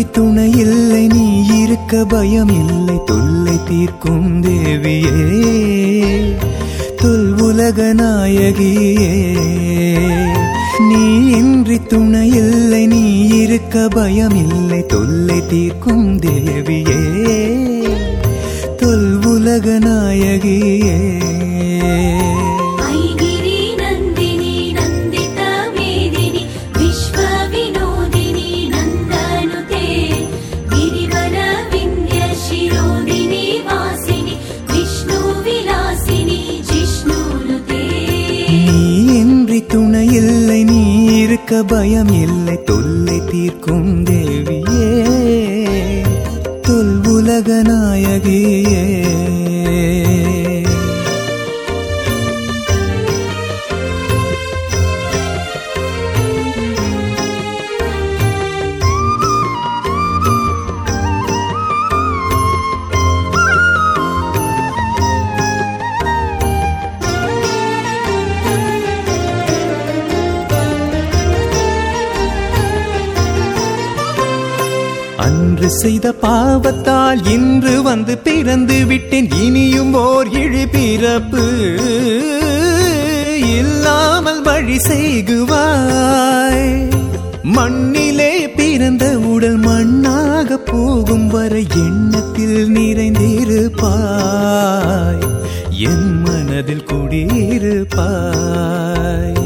இன்றி துணை இல்லை நீ இருக்க பயம் இல்லை. தொல்லை தீர்க்கும் தேவியே தொல் உலக நாயகியே. நீ இன்றி துணை இல்லை நீ இருக்க பயம் இல்லை. தொல்லை தீர்க்கும் தேவியே தொல் உலக நாயகியே. இருக்க பயம் இல்லை தொல்லை தீர்க்கும் தேவியே. தொல் உலக நாயகியே. அன்று செய்த பாவத்தால் இன்று வந்து பிறந்து விட்டேன். இனியும் ஓர் இழி பிறப்பு. இல்லாமல் வழி செய்குவாய். மண்ணிலே பிறந்த உடல் மண்ணாக போகும் வரை எண்ணத்தில் நிறைந்திருப்பாய். என் மனதில் குடியிருப்பாய்.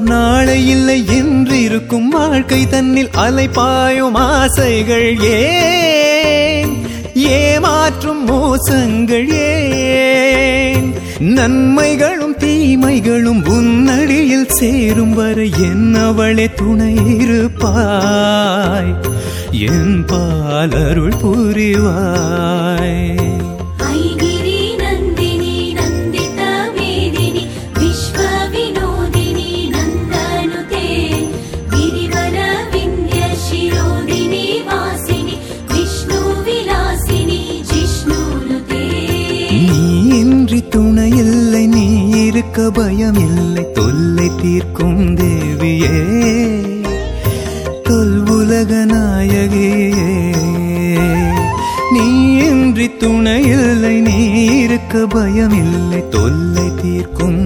இன்றிருப்பார் நாளை இல்லை என்றிருக்கும் வாழ்க்கை தன்னில் அலைப்பாயும் ஆசைகள் ஏன் ஏமாற்றும் மோசங்கள் ஏன் நன்மைகளும் தீமைகளும் உன்னடியில் சேரும் வரை என்னவளே துணை இருப்பாய். என் பாலருள் புரிவாய். தொல்லை தீர்க்கும் தேவியே தொல்வுலக நாயகியே. நீ இன்றி துணையில்லை நீ இருக்க பயமில்லை தொல்லை தீர்க்கும்